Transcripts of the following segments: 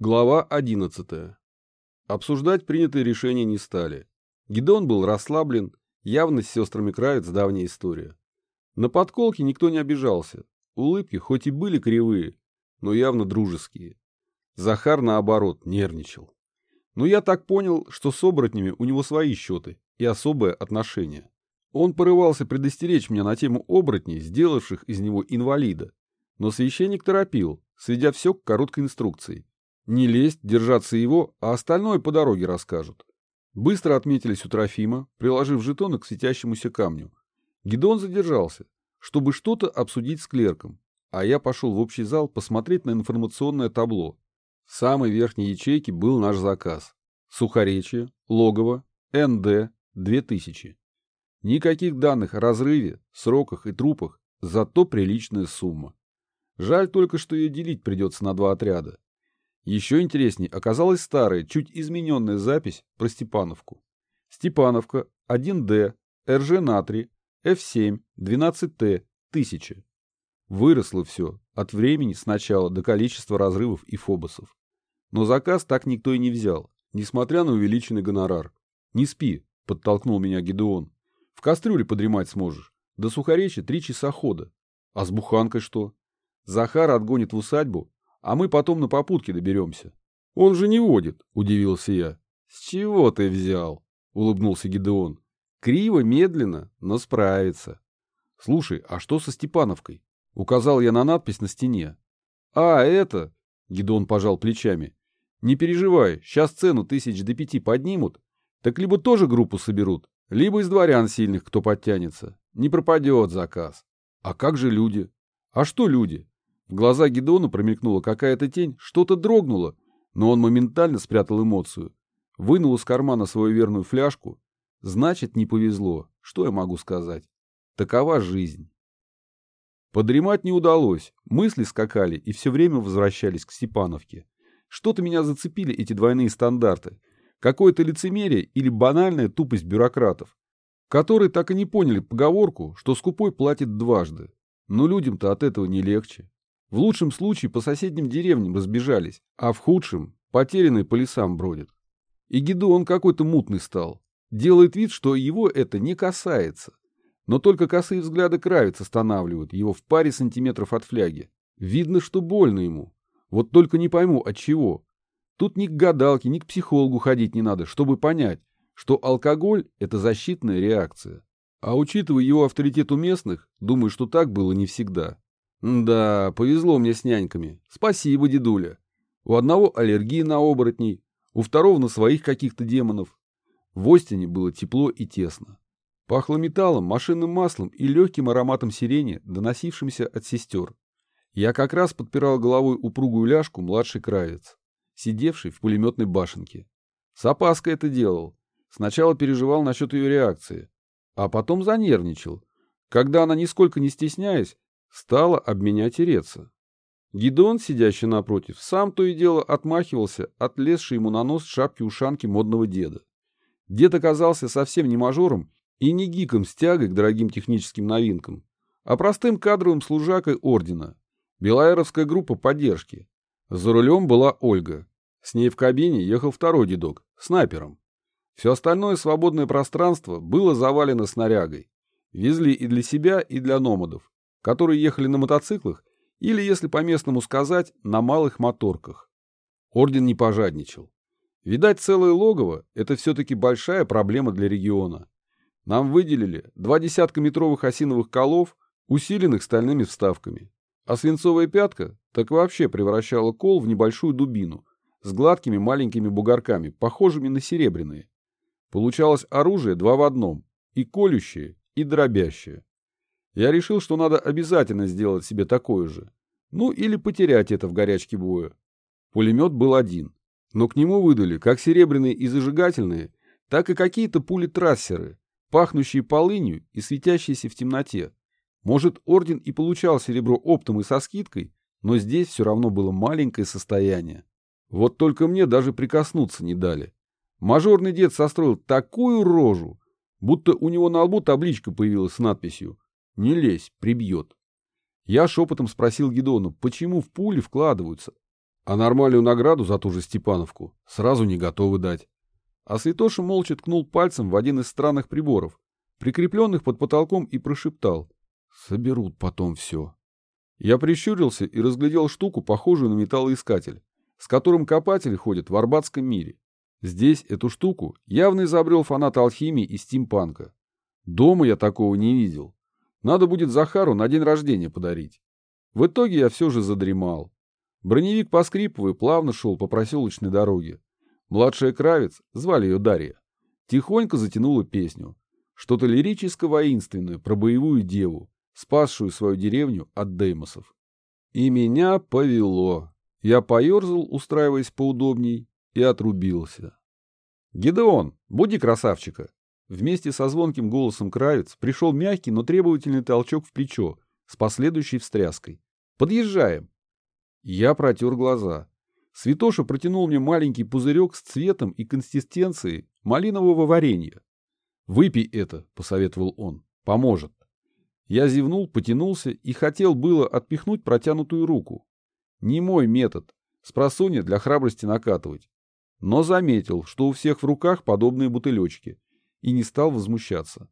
Глава 11. Обсуждать принятые решения не стали. Гидон был расслаблен, явно с сестрами Кравец давняя история. На подколке никто не обижался. Улыбки хоть и были кривые, но явно дружеские. Захар, наоборот, нервничал. Но я так понял, что с оборотнями у него свои счеты и особое отношение. Он порывался предостеречь меня на тему оборотней, сделавших из него инвалида. Но священник торопил, сведя все к короткой инструкции. Не лезть, держаться его, а остальное по дороге расскажут. Быстро отметились у Трофима, приложив жетоны к светящемуся камню. Гидон задержался, чтобы что-то обсудить с клерком, а я пошел в общий зал посмотреть на информационное табло. В самой верхней ячейке был наш заказ. Сухоречие, логово, НД, 2000. Никаких данных о разрыве, сроках и трупах, зато приличная сумма. Жаль только, что ее делить придется на два отряда. Еще интереснее оказалась старая, чуть измененная запись про Степановку. Степановка 1D, РЖ натрий, F7, 12Т, 1000. Выросло все, от времени сначала до количества разрывов и фобосов. Но заказ так никто и не взял, несмотря на увеличенный гонорар. «Не спи», — подтолкнул меня Гедеон. «В кастрюле подремать сможешь. До сухоречи три часа хода. А с буханкой что? Захар отгонит в усадьбу, а мы потом на попутке доберемся. Он же не водит, удивился я. С чего ты взял? Улыбнулся Гидеон. Криво, медленно, но справится. Слушай, а что со Степановкой? Указал я на надпись на стене. А, это... Гидеон пожал плечами. Не переживай, сейчас цену тысяч до пяти поднимут, так либо тоже группу соберут, либо из дворян сильных кто подтянется. Не пропадет заказ. А как же люди? А что люди? В глаза Гедона промелькнула какая-то тень, что-то дрогнуло, но он моментально спрятал эмоцию. Вынул из кармана свою верную фляжку. Значит, не повезло. Что я могу сказать? Такова жизнь. Подремать не удалось. Мысли скакали и все время возвращались к Степановке. Что-то меня зацепили эти двойные стандарты. Какое-то лицемерие или банальная тупость бюрократов, которые так и не поняли поговорку, что скупой платит дважды. Но людям-то от этого не легче. В лучшем случае по соседним деревням разбежались, а в худшем потерянные по лесам бродят. И Гидеон какой-то мутный стал. Делает вид, что его это не касается. Но только косые взгляды кравец останавливают его в паре сантиметров от фляги. Видно, что больно ему. Вот только не пойму, от чего. Тут ни к гадалке, ни к психологу ходить не надо, чтобы понять, что алкоголь – это защитная реакция. А учитывая его авторитет у местных, думаю, что так было не всегда. Да, повезло мне с няньками. Спасибо, дедуля. У одного аллергия на оборотней, у второго на своих каких-то демонов. В Остине было тепло и тесно. Пахло металлом, машинным маслом и легким ароматом сирени, доносившимся от сестер. Я как раз подпирал головой упругую ляжку младший кравец, сидевший в пулеметной башенке. С опаской это делал. Сначала переживал насчет ее реакции, а потом занервничал, когда она, нисколько не стесняясь, стала об меня тереться. Гидон, сидящий напротив, сам то и дело отмахивался от лезшей ему на нос шапки-ушанки модного деда. Дед оказался совсем не мажором и не гиком с тягой к дорогим техническим новинкам, а простым кадровым служакой ордена, Белаеровская группа поддержки. За рулем была Ольга. С ней в кабине ехал второй дедок, снайпером. Все остальное свободное пространство было завалено снарягой. Везли и для себя, и для номадов которые ехали на мотоциклах или, если по-местному сказать, на малых моторках. Орден не пожадничал. Видать, целое логово – это все-таки большая проблема для региона. Нам выделили два десятка метровых осиновых колов, усиленных стальными вставками. А свинцовая пятка так вообще превращала кол в небольшую дубину с гладкими маленькими бугорками, похожими на серебряные. Получалось оружие два в одном – и колющее, и дробящее. Я решил, что надо обязательно сделать себе такое же. Ну или потерять это в горячке боя. Пулемет был один, но к нему выдали как серебряные и зажигательные, так и какие-то пули-трассеры, пахнущие полынью и светящиеся в темноте. Может, орден и получал серебро оптом и со скидкой, но здесь все равно было маленькое состояние. Вот только мне даже прикоснуться не дали. Мажорный дед состроил такую рожу, будто у него на лбу табличка появилась с надписью не лезь, прибьет. Я шепотом спросил Гедону, почему в пули вкладываются. А нормальную награду за ту же Степановку сразу не готовы дать. А Святоша молча ткнул пальцем в один из странных приборов, прикрепленных под потолком, и прошептал. Соберут потом все. Я прищурился и разглядел штуку, похожую на металлоискатель, с которым копатели ходят в арбатском мире. Здесь эту штуку явно изобрел фанат алхимии и стимпанка. Дома я такого не видел. Надо будет Захару на день рождения подарить. В итоге я все же задремал. Броневик, поскрипывая, плавно шел по проселочной дороге. Младшая Кравец, звали ее Дарья, тихонько затянула песню. Что-то лирическо-воинственное про боевую деву, спасшую свою деревню от деймосов. И меня повело. Я поерзал, устраиваясь поудобней, и отрубился. «Гидеон, буди красавчика!» Вместе со звонким голосом Кравец пришел мягкий, но требовательный толчок в плечо с последующей встряской. «Подъезжаем!» Я протер глаза. Святоша протянул мне маленький пузырек с цветом и консистенцией малинового варенья. «Выпей это», — посоветовал он, — «поможет». Я зевнул, потянулся и хотел было отпихнуть протянутую руку. Не мой метод, спросонья для храбрости накатывать. Но заметил, что у всех в руках подобные бутылечки, и не стал возмущаться.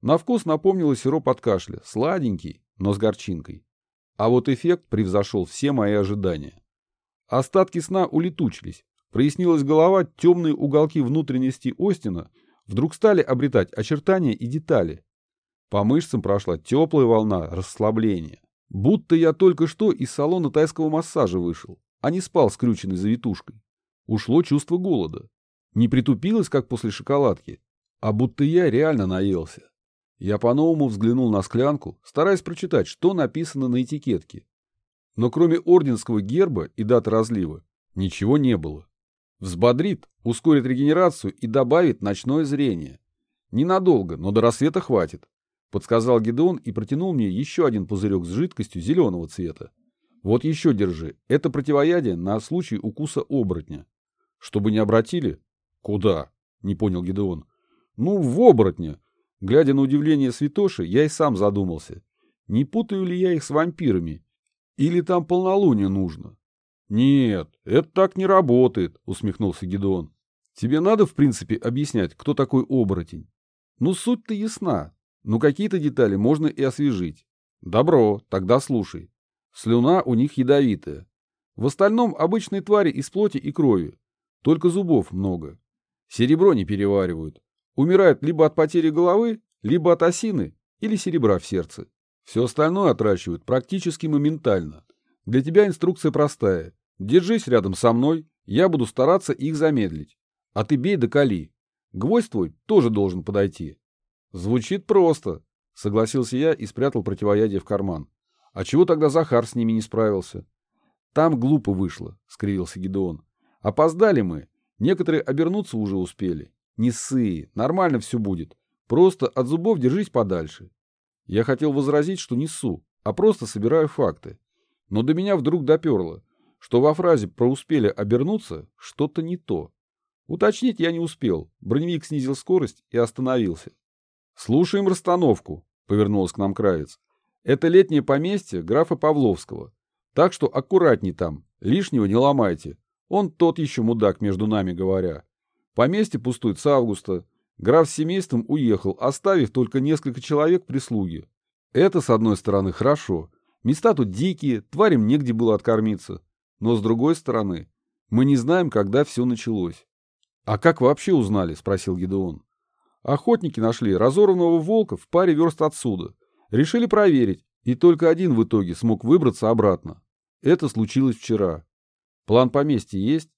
На вкус напомнило сироп от кашля, сладенький, но с горчинкой. А вот эффект превзошел все мои ожидания. Остатки сна улетучились, прояснилась голова, темные уголки внутренности Остина вдруг стали обретать очертания и детали. По мышцам прошла теплая волна расслабления. Будто я только что из салона тайского массажа вышел, а не спал скрюченный завитушкой. Ушло чувство голода. Не притупилось, как после шоколадки, а будто я реально наелся. Я по-новому взглянул на склянку, стараясь прочитать, что написано на этикетке. Но кроме орденского герба и даты разлива, ничего не было. Взбодрит, ускорит регенерацию и добавит ночное зрение. Ненадолго, но до рассвета хватит, подсказал Гедеон и протянул мне еще один пузырек с жидкостью зеленого цвета. Вот еще держи, это противоядие на случай укуса оборотня. Чтобы не обратили? Куда? Не понял Гедеон. Ну, в оборотня. Глядя на удивление святоши, я и сам задумался. Не путаю ли я их с вампирами? Или там полнолуние нужно? Нет, это так не работает, усмехнулся Гедеон. Тебе надо, в принципе, объяснять, кто такой оборотень. Ну, суть-то ясна, но какие-то детали можно и освежить. Добро, тогда слушай. Слюна у них ядовитая. В остальном обычные твари из плоти и крови. Только зубов много. Серебро не переваривают. Умирают либо от потери головы, либо от осины или серебра в сердце. Все остальное отращивают практически моментально. Для тебя инструкция простая. Держись рядом со мной, я буду стараться их замедлить. А ты бей да кали. Гвоздь твой тоже должен подойти. Звучит просто, согласился я и спрятал противоядие в карман. А чего тогда Захар с ними не справился? Там глупо вышло, скривился Гидеон. Опоздали мы. Некоторые обернуться уже успели. Не ссы, нормально все будет. Просто от зубов держись подальше. Я хотел возразить, что не ссу, а просто собираю факты. Но до меня вдруг доперло, что во фразе про «успели обернуться» что-то не то. Уточнить я не успел. Броневик снизил скорость и остановился. «Слушаем расстановку», — повернулась к нам Кравец. «Это летнее поместье графа Павловского. Так что аккуратней там, лишнего не ломайте. Он тот еще мудак, между нами говоря. Поместье пустует с августа. Граф с семейством уехал, оставив только несколько человек прислуги. Это, с одной стороны, хорошо. Места тут дикие, тварям негде было откормиться. Но, с другой стороны, мы не знаем, когда все началось. — А как вообще узнали? — спросил Гедеон. Охотники нашли разорванного волка в паре верст отсюда. Решили проверить, и только один в итоге смог выбраться обратно. Это случилось вчера. План поместья есть?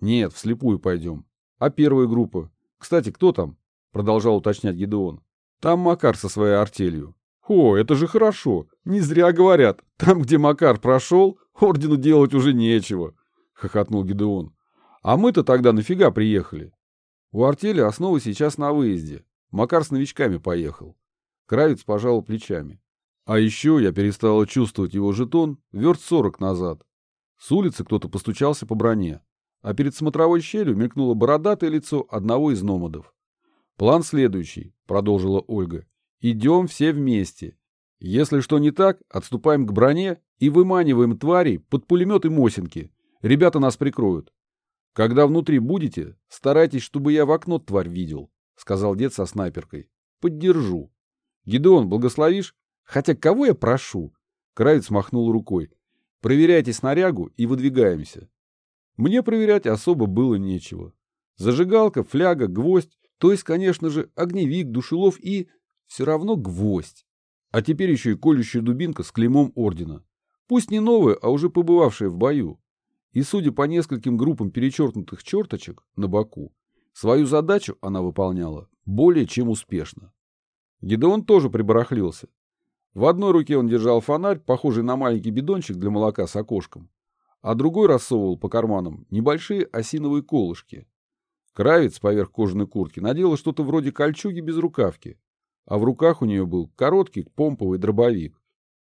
Нет, вслепую пойдем. А первая группа? Кстати, кто там? Продолжал уточнять Гедеон. Там Макар со своей артелью. О, это же хорошо. Не зря говорят. Там, где Макар прошел, ордену делать уже нечего. Хохотнул Гедеон. А мы-то тогда нафига приехали? У артели основа сейчас на выезде. Макар с новичками поехал. Кравец пожал плечами. А еще я перестал чувствовать его жетон верст сорок назад. С улицы кто-то постучался по броне, а перед смотровой щелью мелькнуло бородатое лицо одного из номадов. «План следующий», — продолжила Ольга. «Идем все вместе. Если что не так, отступаем к броне и выманиваем тварей под пулеметы Мосинки. Ребята нас прикроют. Когда внутри будете, старайтесь, чтобы я в окно тварь видел, сказал дед со снайперкой. Поддержу. Гидеон, благословишь? Хотя кого я прошу? Кравец махнул рукой. Проверяйте снарягу и выдвигаемся. Мне проверять особо было нечего. Зажигалка, фляга, гвоздь, то есть, конечно же, огневик, душелов и... все равно гвоздь. А теперь еще и колющая дубинка с клеймом ордена. Пусть не новая, а уже побывавшая в бою. И судя по нескольким группам перечеркнутых черточек на боку, свою задачу она выполняла более чем успешно. Гидеон тоже прибарахлился. В одной руке он держал фонарь, похожий на маленький бидончик для молока с окошком, а другой рассовывал по карманам небольшие осиновые колышки. Кравец поверх кожаной куртки надела что-то вроде кольчуги без рукавки, а в руках у нее был короткий помповый дробовик.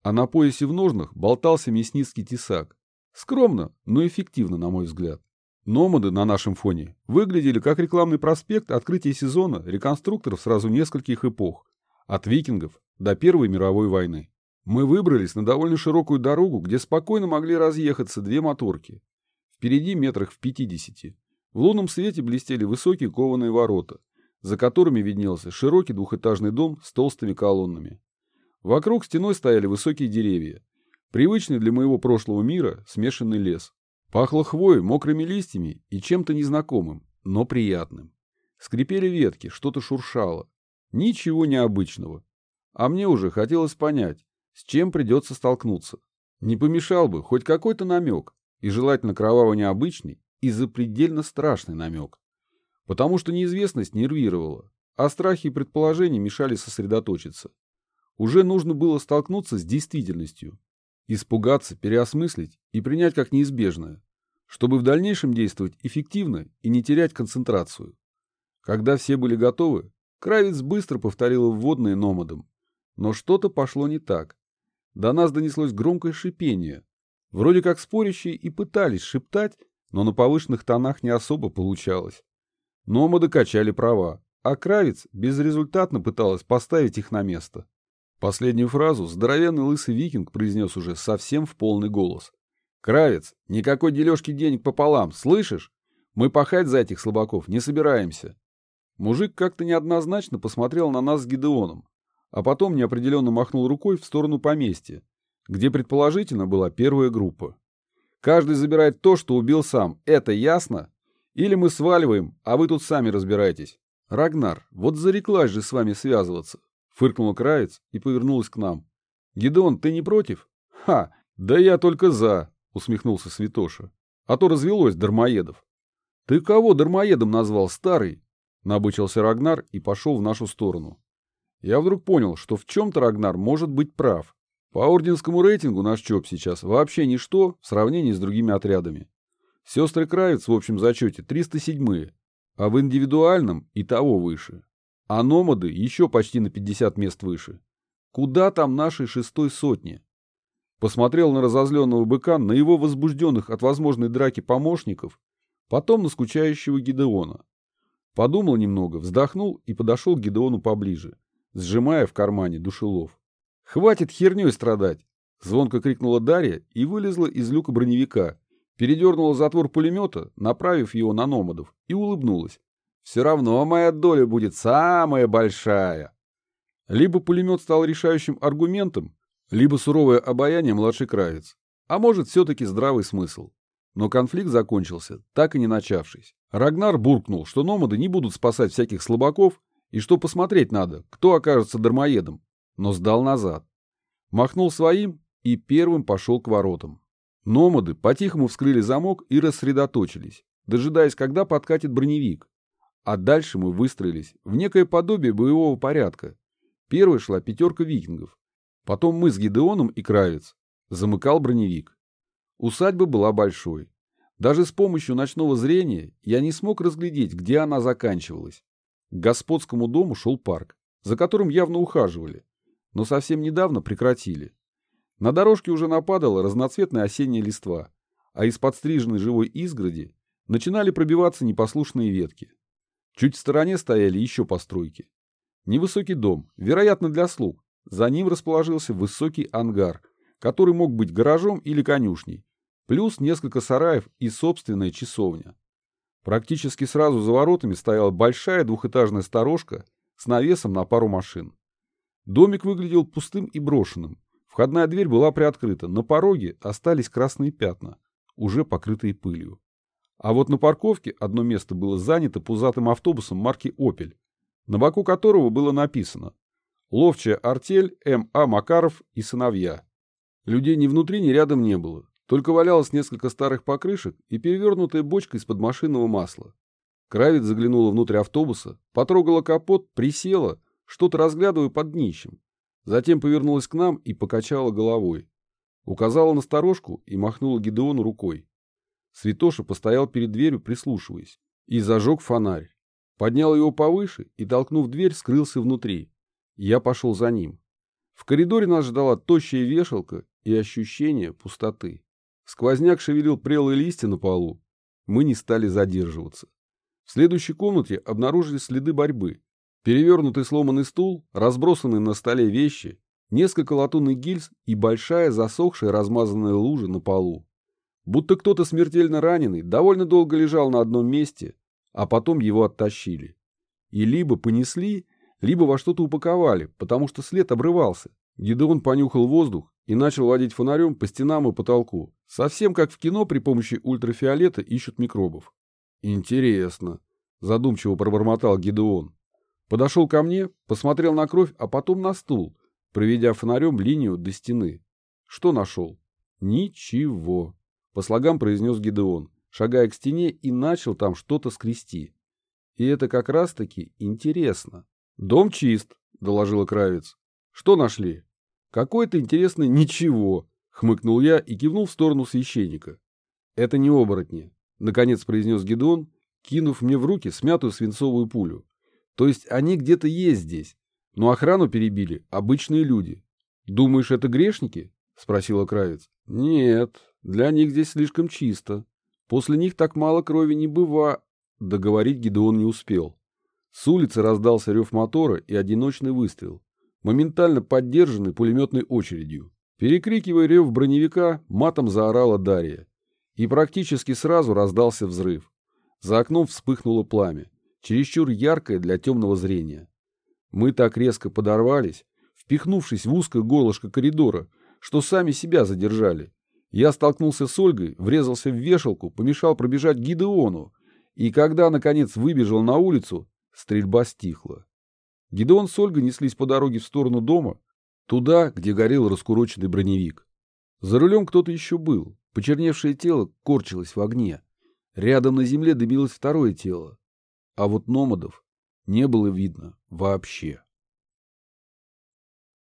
А на поясе в ножнах болтался мясницкий тесак. Скромно, но эффективно, на мой взгляд. Номады на нашем фоне выглядели как рекламный проспект открытия сезона реконструкторов сразу нескольких эпох, от викингов до Первой мировой войны. Мы выбрались на довольно широкую дорогу, где спокойно могли разъехаться две моторки. Впереди метрах в пятидесяти. В лунном свете блестели высокие кованые ворота, за которыми виднелся широкий двухэтажный дом с толстыми колоннами. Вокруг стеной стояли высокие деревья. Привычный для моего прошлого мира смешанный лес. Пахло хвоей, мокрыми листьями и чем-то незнакомым, но приятным. Скрипели ветки, что-то шуршало. Ничего необычного. А мне уже хотелось понять, с чем придется столкнуться. Не помешал бы хоть какой-то намек, и желательно кроваво необычный и запредельно страшный намек. Потому что неизвестность нервировала, а страхи и предположения мешали сосредоточиться. Уже нужно было столкнуться с действительностью, испугаться, переосмыслить и принять как неизбежное, чтобы в дальнейшем действовать эффективно и не терять концентрацию. Когда все были готовы, Кравец быстро повторил вводные номадом. Но что-то пошло не так. До нас донеслось громкое шипение. Вроде как спорящие и пытались шептать, но на повышенных тонах не особо получалось. Номады качали права, а Кравец безрезультатно пыталась поставить их на место. Последнюю фразу здоровенный лысый викинг произнес уже совсем в полный голос. «Кравец, никакой дележки денег пополам, слышишь? Мы пахать за этих слабаков не собираемся». Мужик как-то неоднозначно посмотрел на нас с Гидеоном, а потом неопределенно махнул рукой в сторону поместья, где предположительно была первая группа. Каждый забирает то, что убил сам. Это ясно? Или мы сваливаем, а вы тут сами разбирайтесь. Рагнар, вот зареклась же с вами связываться. Фыркнула Краец и повернулась к нам. Гидеон, ты не против? Ха, да я только за, усмехнулся Святоша. А то развелось дармоедов. Ты кого дармоедом назвал, старый? Набычился Рагнар и пошел в нашу сторону. Я вдруг понял, что в чем-то Рагнар может быть прав. По орденскому рейтингу наш ЧОП сейчас вообще ничто в сравнении с другими отрядами. Сестры Кравец в общем зачете 307-е, а в индивидуальном и того выше. А номады еще почти на 50 мест выше. Куда там нашей шестой сотни? Посмотрел на разозленного быка, на его возбужденных от возможной драки помощников, потом на скучающего Гидеона. Подумал немного, вздохнул и подошел к Гидеону поближе, сжимая в кармане душелов. «Хватит херней страдать!» Звонко крикнула Дарья и вылезла из люка броневика, передернула затвор пулемета, направив его на номадов, и улыбнулась. «Все равно моя доля будет самая большая!» Либо пулемет стал решающим аргументом, либо суровое обаяние младший кравец, а может все-таки здравый смысл. Но конфликт закончился, так и не начавшись. Рагнар буркнул, что номады не будут спасать всяких слабаков и что посмотреть надо, кто окажется дармоедом, но сдал назад. Махнул своим и первым пошел к воротам. Номады по-тихому вскрыли замок и рассредоточились, дожидаясь, когда подкатит броневик. А дальше мы выстроились в некое подобие боевого порядка. Первой шла пятерка викингов. Потом мы с Гидеоном и Кравец. Замыкал броневик. Усадьба была большой. Даже с помощью ночного зрения я не смог разглядеть, где она заканчивалась. К господскому дому шел парк, за которым явно ухаживали но совсем недавно прекратили. На дорожке уже нападала разноцветная осенняя листва, а из подстриженной живой изгороди начинали пробиваться непослушные ветки. Чуть в стороне стояли еще постройки. Невысокий дом, вероятно, для слуг. За ним расположился высокий ангар, который мог быть гаражом или конюшней, плюс несколько сараев и собственная часовня. Практически сразу за воротами стояла большая двухэтажная сторожка с навесом на пару машин. Домик выглядел пустым и брошенным. Входная дверь была приоткрыта, на пороге остались красные пятна, уже покрытые пылью. А вот на парковке одно место было занято пузатым автобусом марки «Опель», на боку которого было написано «Ловчая артель М.А. Макаров и сыновья». Людей ни внутри, ни рядом не было. Только валялось несколько старых покрышек и перевернутая бочка из-под машинного масла. Кравец заглянула внутрь автобуса, потрогала капот, присела, что-то разглядывая под днищем. Затем повернулась к нам и покачала головой. Указала на сторожку и махнула Гидеону рукой. Святоша постоял перед дверью, прислушиваясь, и зажег фонарь. Поднял его повыше и, толкнув дверь, скрылся внутри. Я пошел за ним. В коридоре нас ждала тощая вешалка и ощущение пустоты. Сквозняк шевелил прелые листья на полу. Мы не стали задерживаться. В следующей комнате обнаружили следы борьбы. Перевернутый сломанный стул, разбросанные на столе вещи, несколько латунных гильз и большая засохшая размазанная лужа на полу. Будто кто-то смертельно раненый довольно долго лежал на одном месте, а потом его оттащили. И либо понесли, либо во что-то упаковали, потому что след обрывался. Гидеон понюхал воздух и начал водить фонарем по стенам и потолку, совсем как в кино при помощи ультрафиолета ищут микробов. «Интересно», — задумчиво пробормотал Гидеон. Подошел ко мне, посмотрел на кровь, а потом на стул, проведя фонарем линию до стены. Что нашел? Ничего. По слогам произнес Гидеон, шагая к стене и начал там что-то скрести. И это как раз-таки интересно. «Дом чист», — доложила Кравец. «Что нашли?» «Какое-то интересное ничего», — хмыкнул я и кивнул в сторону священника. «Это не оборотни», — наконец произнес Гедон, кинув мне в руки смятую свинцовую пулю. «То есть они где-то есть здесь, но охрану перебили обычные люди. Думаешь, это грешники?» — спросила Кравец. «Нет, для них здесь слишком чисто. После них так мало крови не быва...» Договорить Гедеон не успел. С улицы раздался рев мотора и одиночный выстрел моментально поддержанный пулеметной очередью. Перекрикивая рев броневика, матом заорала Дарья. И практически сразу раздался взрыв. За окном вспыхнуло пламя, чересчур яркое для темного зрения. Мы так резко подорвались, впихнувшись в узкое горлышко коридора, что сами себя задержали. Я столкнулся с Ольгой, врезался в вешалку, помешал пробежать Гидеону, и когда, наконец, выбежал на улицу, стрельба стихла. Гидеон с Ольгой неслись по дороге в сторону дома, туда, где горел раскуроченный броневик. За рулем кто-то еще был. Почерневшее тело корчилось в огне. Рядом на земле дымилось второе тело. А вот номадов не было видно вообще.